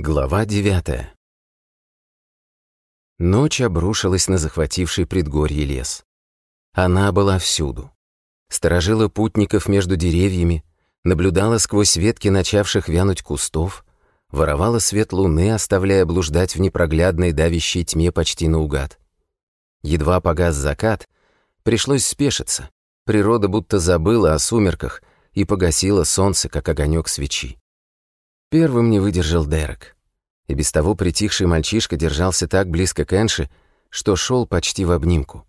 Глава 9 Ночь обрушилась на захвативший предгорье лес. Она была всюду. Сторожила путников между деревьями, наблюдала сквозь ветки начавших вянуть кустов, воровала свет луны, оставляя блуждать в непроглядной давящей тьме почти наугад. Едва погас закат, пришлось спешиться. Природа будто забыла о сумерках и погасила солнце, как огонек свечи. Первым не выдержал Дерек. И без того притихший мальчишка держался так близко к Энши, что шел почти в обнимку.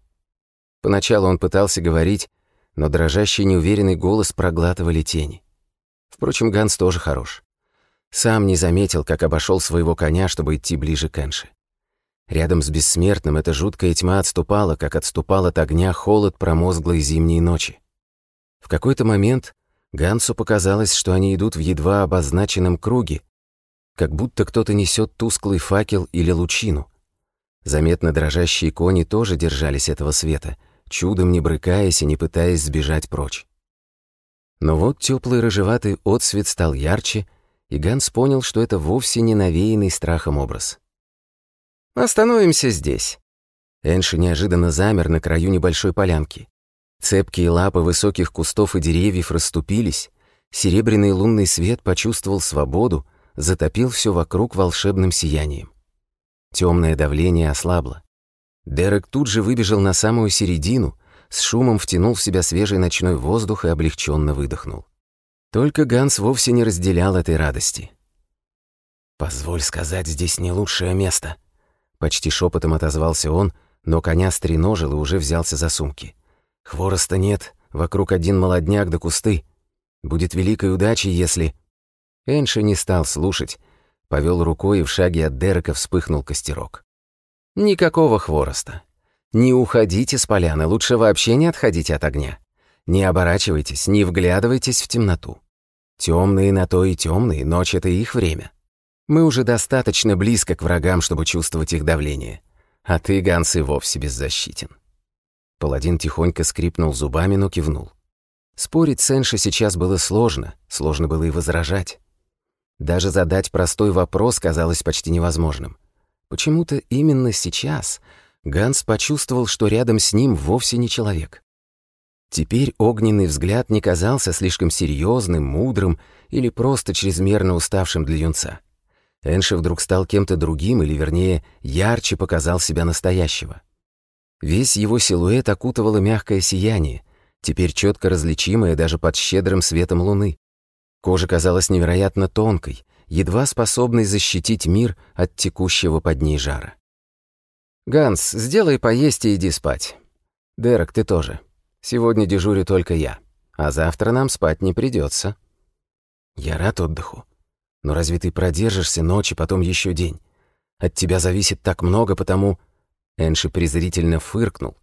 Поначалу он пытался говорить, но дрожащий неуверенный голос проглатывали тени. Впрочем, Ганс тоже хорош. Сам не заметил, как обошел своего коня, чтобы идти ближе к Энши. Рядом с бессмертным эта жуткая тьма отступала, как отступал от огня холод промозглой зимней ночи. В какой-то момент Гансу показалось, что они идут в едва обозначенном круге, как будто кто-то несет тусклый факел или лучину. Заметно дрожащие кони тоже держались этого света, чудом не брыкаясь и не пытаясь сбежать прочь. Но вот теплый рыжеватый отсвет стал ярче, и Ганс понял, что это вовсе не навеянный страхом образ. «Остановимся здесь». Энши неожиданно замер на краю небольшой полянки. Цепкие лапы высоких кустов и деревьев расступились, серебряный лунный свет почувствовал свободу, затопил все вокруг волшебным сиянием. Темное давление ослабло. Дерек тут же выбежал на самую середину, с шумом втянул в себя свежий ночной воздух и облегченно выдохнул. Только Ганс вовсе не разделял этой радости. «Позволь сказать, здесь не лучшее место», — почти шепотом отозвался он, но коня стреножил и уже взялся за сумки. Хвороста нет, вокруг один молодняк до кусты. Будет великой удачей, если...» Энши не стал слушать, повел рукой и в шаге от Дерека вспыхнул костерок. «Никакого хвороста. Не уходите с поляны, лучше вообще не отходите от огня. Не оборачивайтесь, не вглядывайтесь в темноту. Темные на то и темные, ночь — это их время. Мы уже достаточно близко к врагам, чтобы чувствовать их давление. А ты, Ганс, и вовсе беззащитен. Паладин тихонько скрипнул зубами, но кивнул. Спорить с Энши сейчас было сложно, сложно было и возражать. Даже задать простой вопрос казалось почти невозможным. Почему-то именно сейчас Ганс почувствовал, что рядом с ним вовсе не человек. Теперь огненный взгляд не казался слишком серьезным, мудрым или просто чрезмерно уставшим для юнца. Энши вдруг стал кем-то другим, или вернее, ярче показал себя настоящего — Весь его силуэт окутывало мягкое сияние, теперь четко различимое даже под щедрым светом луны. Кожа казалась невероятно тонкой, едва способной защитить мир от текущего под ней жара. «Ганс, сделай поесть и иди спать. Дерек, ты тоже. Сегодня дежурю только я, а завтра нам спать не придется. «Я рад отдыху. Но разве ты продержишься ночь и потом еще день? От тебя зависит так много, потому...» Энши презрительно фыркнул,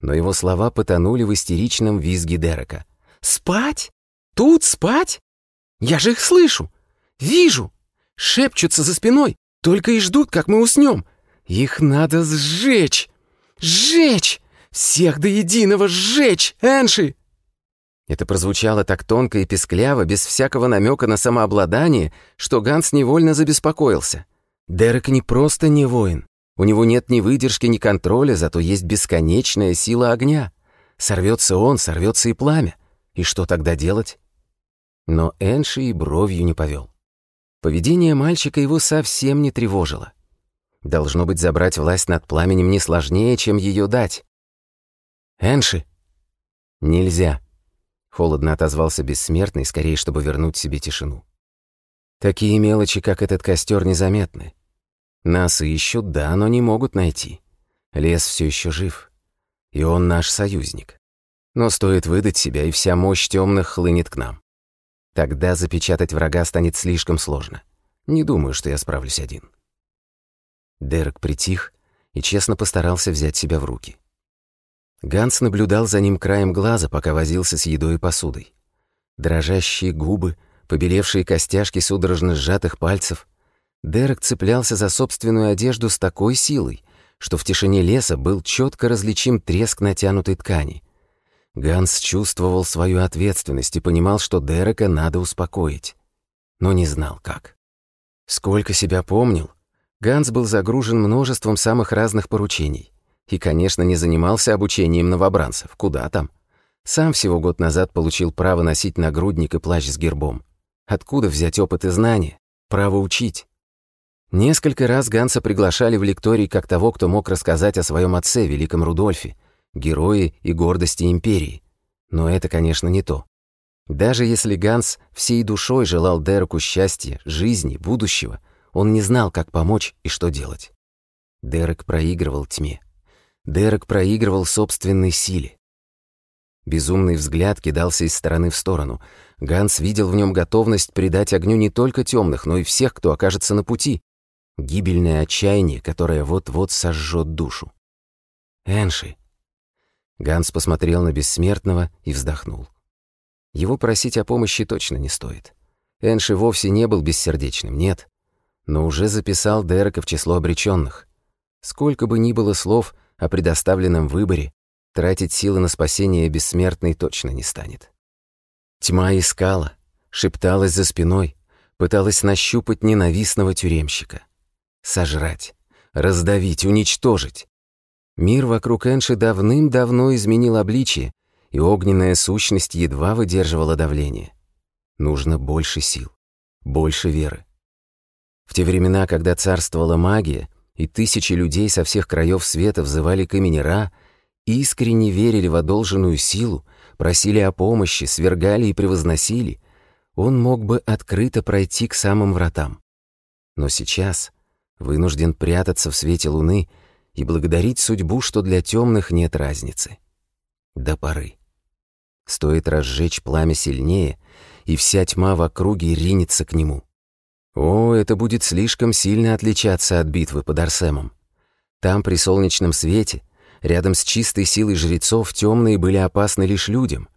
но его слова потонули в истеричном визге Дерека. «Спать? Тут спать? Я же их слышу! Вижу! Шепчутся за спиной, только и ждут, как мы уснем! Их надо сжечь! Сжечь! Всех до единого сжечь, Энши!» Это прозвучало так тонко и пескляво, без всякого намека на самообладание, что Ганс невольно забеспокоился. Дерек не просто не воин, у него нет ни выдержки, ни контроля, зато есть бесконечная сила огня. Сорвется он, сорвется и пламя. И что тогда делать? Но Энши и бровью не повел. Поведение мальчика его совсем не тревожило. Должно быть, забрать власть над пламенем не сложнее, чем ее дать. «Энши!» «Нельзя!» — холодно отозвался бессмертный, скорее, чтобы вернуть себе тишину. «Такие мелочи, как этот костер, незаметны. Нас ищут, да, но не могут найти. Лес все еще жив. И он наш союзник. Но стоит выдать себя, и вся мощь темных хлынет к нам. Тогда запечатать врага станет слишком сложно. Не думаю, что я справлюсь один. Дерек притих и честно постарался взять себя в руки. Ганс наблюдал за ним краем глаза, пока возился с едой и посудой. Дрожащие губы, побелевшие костяшки судорожно сжатых пальцев — Дерек цеплялся за собственную одежду с такой силой, что в тишине леса был четко различим треск натянутой ткани. Ганс чувствовал свою ответственность и понимал, что Дерека надо успокоить, но не знал как. Сколько себя помнил, Ганс был загружен множеством самых разных поручений и, конечно, не занимался обучением новобранцев, куда там. Сам всего год назад получил право носить нагрудник и плащ с гербом. Откуда взять опыт и знания? Право учить. Несколько раз Ганса приглашали в лектории как того, кто мог рассказать о своем отце, великом Рудольфе, герое и гордости империи. Но это, конечно, не то. Даже если Ганс всей душой желал Дереку счастья, жизни, будущего, он не знал, как помочь и что делать. Дерек проигрывал тьме. Дерек проигрывал собственной силе. Безумный взгляд кидался из стороны в сторону. Ганс видел в нем готовность придать огню не только темных, но и всех, кто окажется на пути гибельное отчаяние, которое вот-вот сожжет душу. «Энши!» Ганс посмотрел на бессмертного и вздохнул. Его просить о помощи точно не стоит. Энши вовсе не был бессердечным, нет. Но уже записал Дерека в число обреченных. Сколько бы ни было слов о предоставленном выборе, тратить силы на спасение бессмертный точно не станет. Тьма искала, шепталась за спиной, пыталась нащупать ненавистного тюремщика сожрать, раздавить, уничтожить. Мир вокруг Энши давным-давно изменил обличие, и огненная сущность едва выдерживала давление. Нужно больше сил, больше веры. В те времена, когда царствовала магия, и тысячи людей со всех краев света взывали к имени Ра, искренне верили в одолженную силу, просили о помощи, свергали и превозносили, он мог бы открыто пройти к самым вратам. Но сейчас — вынужден прятаться в свете луны и благодарить судьбу, что для темных нет разницы. До поры. Стоит разжечь пламя сильнее, и вся тьма в округе ринется к нему. О, это будет слишком сильно отличаться от битвы под Арсемом. Там, при солнечном свете, рядом с чистой силой жрецов, темные были опасны лишь людям.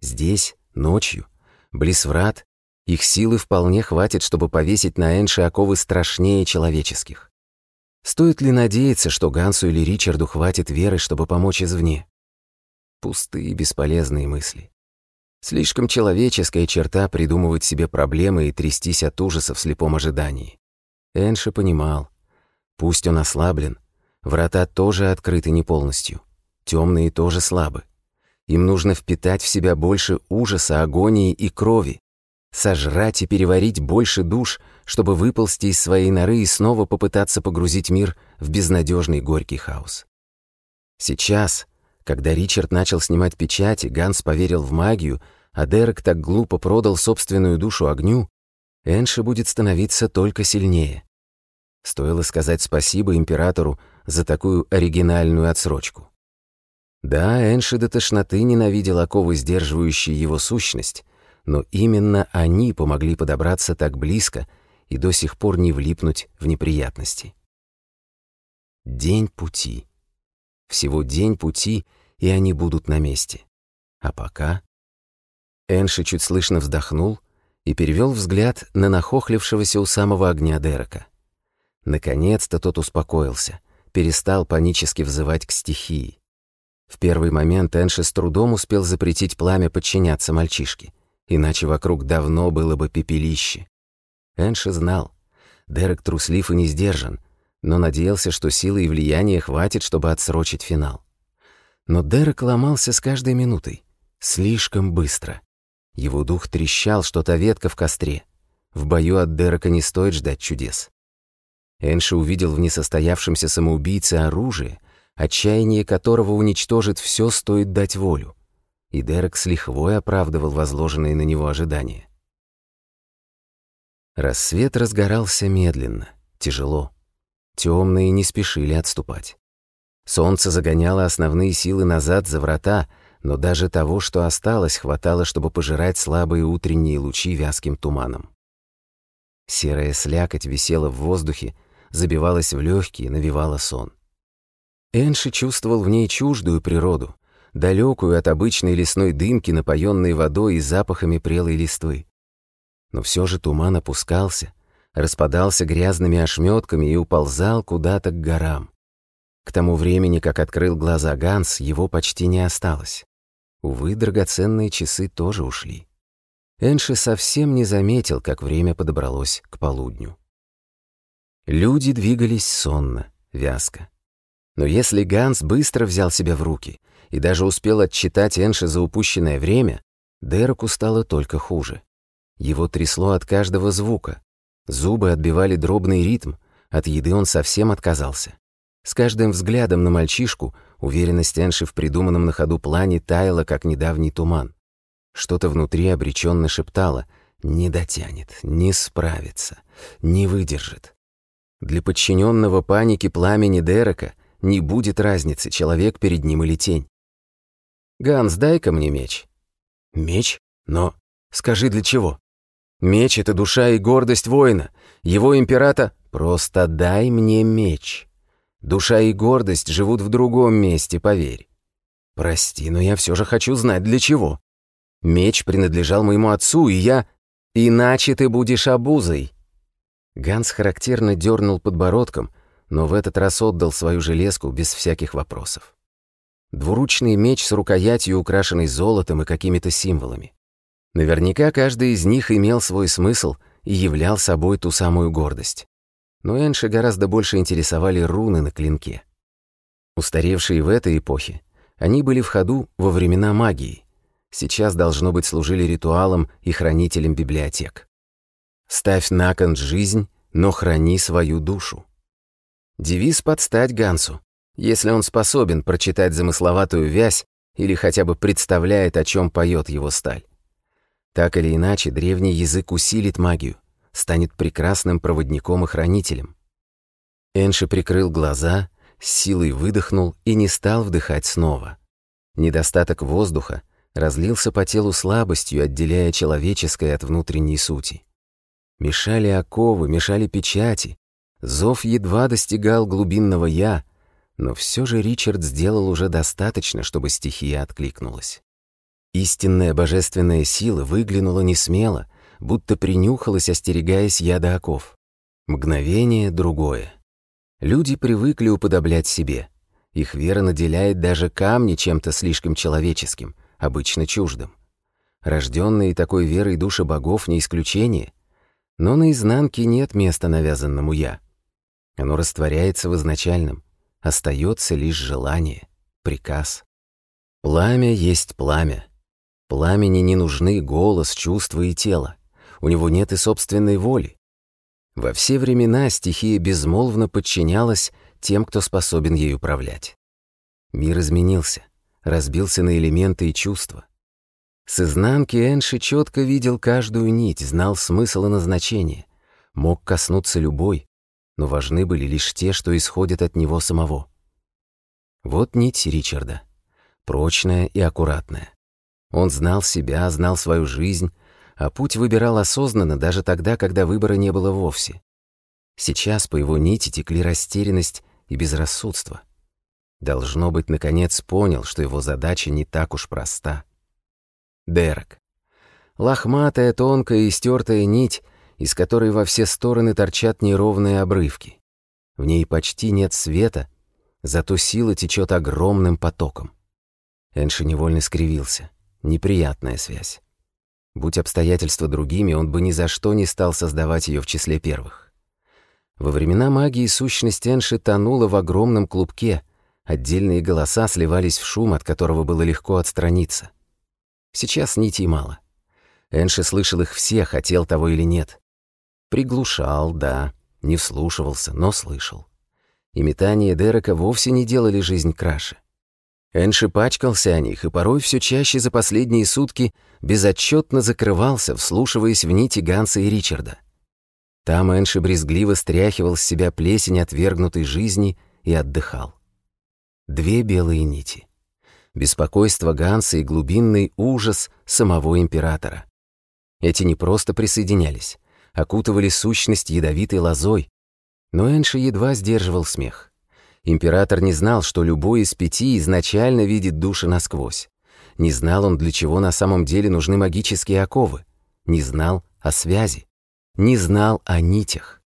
Здесь, ночью, близ врат, их силы вполне хватит, чтобы повесить на Энши оковы страшнее человеческих. Стоит ли надеяться, что Гансу или Ричарду хватит веры, чтобы помочь извне? Пустые, бесполезные мысли. Слишком человеческая черта придумывать себе проблемы и трястись от ужаса в слепом ожидании. Энши понимал. Пусть он ослаблен, врата тоже открыты не полностью. Темные тоже слабы. Им нужно впитать в себя больше ужаса, агонии и крови, сожрать и переварить больше душ, чтобы выползти из своей норы и снова попытаться погрузить мир в безнадежный горький хаос. Сейчас, когда Ричард начал снимать печати, Ганс поверил в магию, а Дерек так глупо продал собственную душу огню, Энши будет становиться только сильнее. Стоило сказать спасибо императору за такую оригинальную отсрочку. Да, Энши до тошноты ненавидел оковы, сдерживающие его сущность, но именно они помогли подобраться так близко и до сих пор не влипнуть в неприятности. День пути. Всего день пути, и они будут на месте. А пока... Энши чуть слышно вздохнул и перевел взгляд на нахохлившегося у самого огня Дерека. Наконец-то тот успокоился, перестал панически взывать к стихии. В первый момент Энши с трудом успел запретить пламя подчиняться мальчишке иначе вокруг давно было бы пепелище. Энши знал, Дерек труслив и не сдержан, но надеялся, что силы и влияния хватит, чтобы отсрочить финал. Но Дерек ломался с каждой минутой. Слишком быстро. Его дух трещал, что та ветка в костре. В бою от Дерека не стоит ждать чудес. Энши увидел в несостоявшемся самоубийце оружие, отчаяние которого уничтожит все, стоит дать волю и Дерек с лихвой оправдывал возложенные на него ожидания. Рассвет разгорался медленно, тяжело. Темные не спешили отступать. Солнце загоняло основные силы назад за врата, но даже того, что осталось, хватало, чтобы пожирать слабые утренние лучи вязким туманом. Серая слякоть висела в воздухе, забивалась в легкие, навевала сон. Энши чувствовал в ней чуждую природу, далекую от обычной лесной дымки, напоенной водой и запахами прелой листвы. Но все же туман опускался, распадался грязными ошметками и уползал куда-то к горам. К тому времени, как открыл глаза Ганс, его почти не осталось. Увы, драгоценные часы тоже ушли. Энши совсем не заметил, как время подобралось к полудню. Люди двигались сонно, вязко. Но если Ганс быстро взял себя в руки — и даже успел отчитать Энши за упущенное время, Дереку стало только хуже. Его трясло от каждого звука. Зубы отбивали дробный ритм, от еды он совсем отказался. С каждым взглядом на мальчишку уверенность Энши в придуманном на ходу плане таяла, как недавний туман. Что-то внутри обреченно шептало «не дотянет, не справится, не выдержит». Для подчиненного паники пламени Дерека не будет разницы, человек перед ним или тень. «Ганс, дай-ка мне меч». «Меч? Но скажи, для чего?» «Меч — это душа и гордость воина. Его императа...» «Просто дай мне меч. Душа и гордость живут в другом месте, поверь». «Прости, но я все же хочу знать, для чего». «Меч принадлежал моему отцу, и я...» «Иначе ты будешь обузой». Ганс характерно дернул подбородком, но в этот раз отдал свою железку без всяких вопросов. Двуручный меч с рукоятью, украшенный золотом и какими-то символами. Наверняка каждый из них имел свой смысл и являл собой ту самую гордость. Но Энши гораздо больше интересовали руны на клинке. Устаревшие в этой эпохе, они были в ходу во времена магии. Сейчас, должно быть, служили ритуалом и хранителем библиотек. «Ставь на кон жизнь, но храни свою душу». Девиз под стать Гансу, если он способен прочитать замысловатую вязь или хотя бы представляет, о чем поет его сталь. Так или иначе, древний язык усилит магию, станет прекрасным проводником и хранителем. Энши прикрыл глаза, с силой выдохнул и не стал вдыхать снова. Недостаток воздуха разлился по телу слабостью, отделяя человеческое от внутренней сути. Мешали оковы, мешали печати. Зов едва достигал глубинного «я», но все же Ричард сделал уже достаточно, чтобы стихия откликнулась. Истинная божественная сила выглянула не смело, будто принюхалась, остерегаясь яда оков. Мгновение другое. Люди привыкли уподоблять себе. Их вера наделяет даже камни чем-то слишком человеческим, обычно чуждым. Рожденные такой верой души богов не исключение, но на изнанке нет места навязанному «я». Оно растворяется в изначальном, остается лишь желание, приказ. Пламя есть пламя. Пламени не нужны голос, чувства и тело. У него нет и собственной воли. Во все времена стихия безмолвно подчинялась тем, кто способен ей управлять. Мир изменился, разбился на элементы и чувства. С изнанки Энши четко видел каждую нить, знал смысл и назначение, мог коснуться любой, но важны были лишь те, что исходят от него самого. Вот нить Ричарда. Прочная и аккуратная. Он знал себя, знал свою жизнь, а путь выбирал осознанно даже тогда, когда выбора не было вовсе. Сейчас по его нити текли растерянность и безрассудство. Должно быть, наконец понял, что его задача не так уж проста. Дерек. Лохматая, тонкая и стертая нить — из которой во все стороны торчат неровные обрывки. В ней почти нет света, зато сила течет огромным потоком. Энши невольно скривился. Неприятная связь. Будь обстоятельства другими, он бы ни за что не стал создавать ее в числе первых. Во времена магии сущность Энши тонула в огромном клубке, отдельные голоса сливались в шум, от которого было легко отстраниться. Сейчас нитей мало. Энши слышал их все, хотел того или нет. Приглушал, да, не вслушивался, но слышал. И метания Дерека вовсе не делали жизнь краше. Энши пачкался о них и порой все чаще за последние сутки безотчетно закрывался, вслушиваясь в нити Ганса и Ричарда. Там Энши брезгливо стряхивал с себя плесень отвергнутой жизни и отдыхал. Две белые нити. Беспокойство Ганса и глубинный ужас самого императора. Эти не просто присоединялись, окутывали сущность ядовитой лозой. Но Энши едва сдерживал смех. Император не знал, что любой из пяти изначально видит души насквозь. Не знал он, для чего на самом деле нужны магические оковы. Не знал о связи. Не знал о нитях.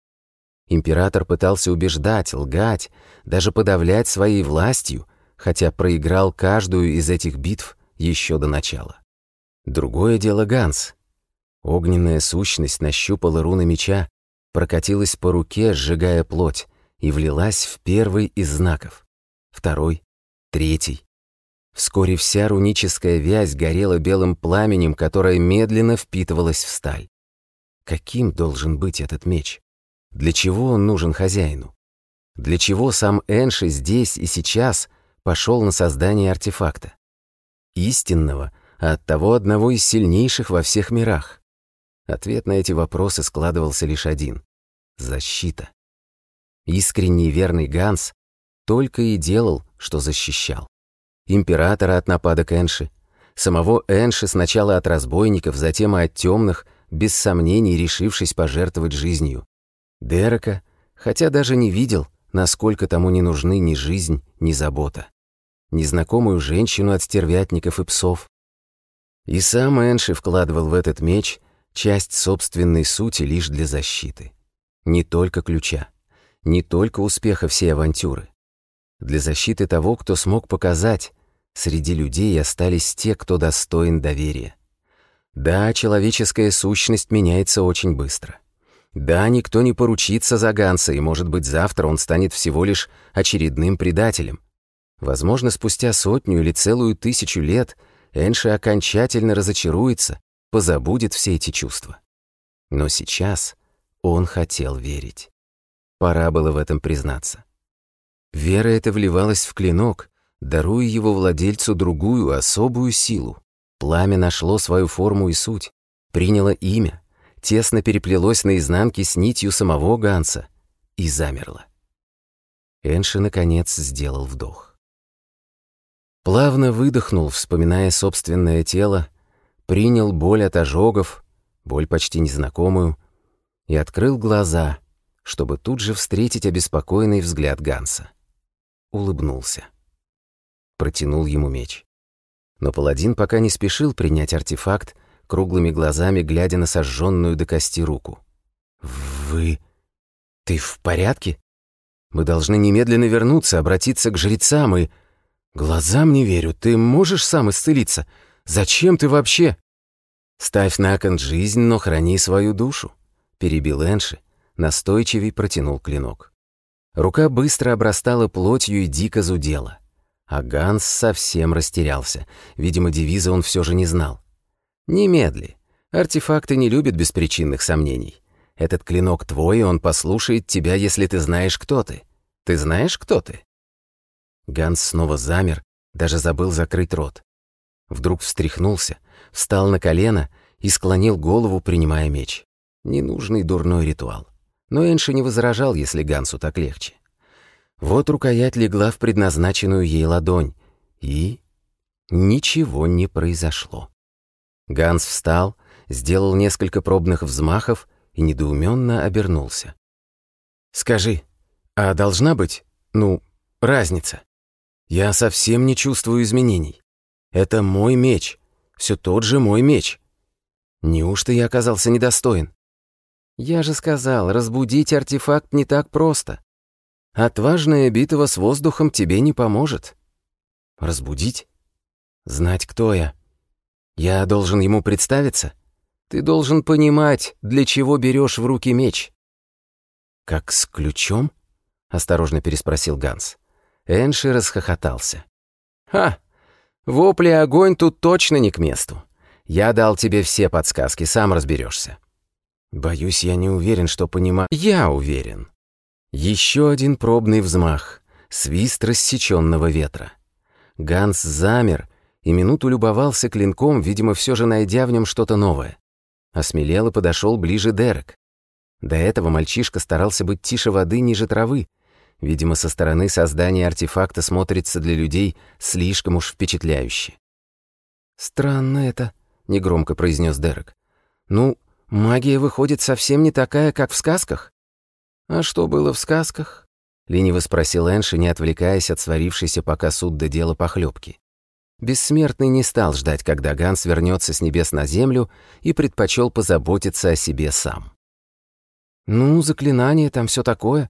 Император пытался убеждать, лгать, даже подавлять своей властью, хотя проиграл каждую из этих битв еще до начала. Другое дело Ганс, Огненная сущность нащупала руны меча, прокатилась по руке, сжигая плоть, и влилась в первый из знаков. Второй, третий. Вскоре вся руническая вязь горела белым пламенем, которое медленно впитывалось в сталь. Каким должен быть этот меч? Для чего он нужен хозяину? Для чего сам Энши здесь и сейчас пошел на создание артефакта? Истинного, а оттого одного из сильнейших во всех мирах. Ответ на эти вопросы складывался лишь один — защита. Искренний верный Ганс только и делал, что защищал. Императора от нападок Энши, самого Энши сначала от разбойников, затем и от темных, без сомнений решившись пожертвовать жизнью. Дерека, хотя даже не видел, насколько тому не нужны ни жизнь, ни забота. Незнакомую женщину от стервятников и псов. И сам Энши вкладывал в этот меч — часть собственной сути лишь для защиты. Не только ключа, не только успеха всей авантюры. Для защиты того, кто смог показать, среди людей остались те, кто достоин доверия. Да, человеческая сущность меняется очень быстро. Да, никто не поручится за Ганса, и, может быть, завтра он станет всего лишь очередным предателем. Возможно, спустя сотню или целую тысячу лет Энши окончательно разочаруется позабудет все эти чувства. Но сейчас он хотел верить. Пора было в этом признаться. Вера эта вливалась в клинок, даруя его владельцу другую, особую силу. Пламя нашло свою форму и суть, приняло имя, тесно переплелось наизнанке с нитью самого Ганса и замерло. Энши, наконец, сделал вдох. Плавно выдохнул, вспоминая собственное тело, принял боль от ожогов, боль почти незнакомую, и открыл глаза, чтобы тут же встретить обеспокоенный взгляд Ганса. Улыбнулся. Протянул ему меч. Но паладин пока не спешил принять артефакт, круглыми глазами глядя на сожженную до кости руку. «Вы... ты в порядке? Мы должны немедленно вернуться, обратиться к жрецам и...» «Глазам не верю. Ты можешь сам исцелиться? Зачем ты вообще?» «Ставь на кон жизнь, но храни свою душу», — перебил Энши, настойчивый протянул клинок. Рука быстро обрастала плотью и дико зудела. А Ганс совсем растерялся. Видимо, девиза он все же не знал. «Немедли. Артефакты не любят беспричинных сомнений. Этот клинок твой, и он послушает тебя, если ты знаешь, кто ты. Ты знаешь, кто ты?» Ганс снова замер, даже забыл закрыть рот. Вдруг встряхнулся, встал на колено и склонил голову, принимая меч. Ненужный дурной ритуал. Но Энши не возражал, если Гансу так легче. Вот рукоять легла в предназначенную ей ладонь, и... ничего не произошло. Ганс встал, сделал несколько пробных взмахов и недоуменно обернулся. «Скажи, а должна быть, ну, разница? Я совсем не чувствую изменений». Это мой меч. Все тот же мой меч. Неужто я оказался недостоин? Я же сказал, разбудить артефакт не так просто. Отважная битва с воздухом тебе не поможет. Разбудить? Знать, кто я. Я должен ему представиться? Ты должен понимать, для чего берешь в руки меч. Как с ключом? Осторожно переспросил Ганс. Энши расхохотался. «Ха! Вопли и огонь тут точно не к месту. Я дал тебе все подсказки, сам разберешься. Боюсь, я не уверен, что понимаю. Я уверен. Еще один пробный взмах. Свист рассеченного ветра. Ганс замер и минуту любовался клинком, видимо, все же найдя в нем что-то новое. Осмелел и подошел ближе Дерек. До этого мальчишка старался быть тише воды ниже травы, Видимо, со стороны создание артефакта смотрится для людей слишком уж впечатляюще. «Странно это», — негромко произнес Дерек. «Ну, магия выходит совсем не такая, как в сказках». «А что было в сказках?» — лениво спросил Энши, не отвлекаясь от сварившейся пока суд до дела похлебки. Бессмертный не стал ждать, когда Ганс вернется с небес на землю и предпочел позаботиться о себе сам. «Ну, заклинание там все такое»,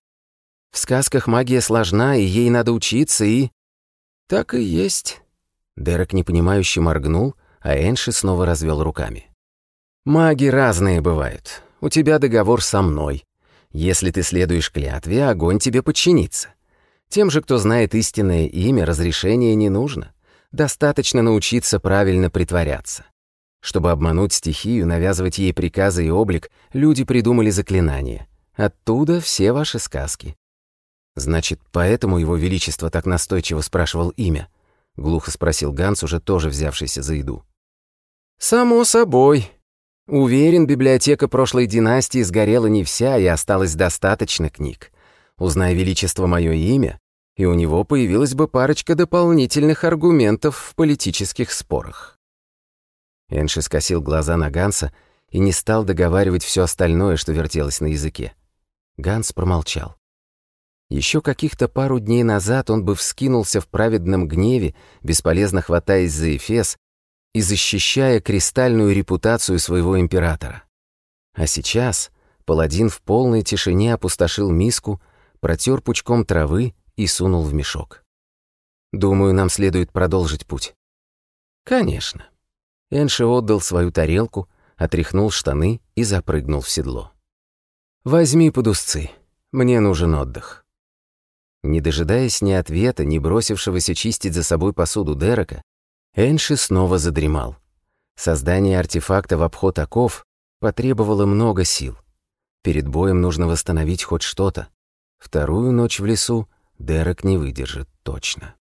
в сказках магия сложна, и ей надо учиться, и...» «Так и есть». Дерек непонимающе моргнул, а Энши снова развел руками. «Маги разные бывают. У тебя договор со мной. Если ты следуешь клятве, огонь тебе подчинится. Тем же, кто знает истинное имя, разрешение не нужно. Достаточно научиться правильно притворяться. Чтобы обмануть стихию, навязывать ей приказы и облик, люди придумали заклинания. Оттуда все ваши сказки. «Значит, поэтому его величество так настойчиво спрашивал имя?» — глухо спросил Ганс, уже тоже взявшийся за еду. «Само собой. Уверен, библиотека прошлой династии сгорела не вся, и осталось достаточно книг. Узнай величество мое имя, и у него появилась бы парочка дополнительных аргументов в политических спорах». Энши скосил глаза на Ганса и не стал договаривать все остальное, что вертелось на языке. Ганс промолчал. Еще каких-то пару дней назад он бы вскинулся в праведном гневе, бесполезно хватаясь за Эфес и защищая кристальную репутацию своего императора. А сейчас паладин в полной тишине опустошил миску, протер пучком травы и сунул в мешок. «Думаю, нам следует продолжить путь». «Конечно». Энши отдал свою тарелку, отряхнул штаны и запрыгнул в седло. «Возьми подусцы. Мне нужен отдых». Не дожидаясь ни ответа, ни бросившегося чистить за собой посуду Дерека, Энши снова задремал. Создание артефакта в обход оков потребовало много сил. Перед боем нужно восстановить хоть что-то. Вторую ночь в лесу Дерек не выдержит точно.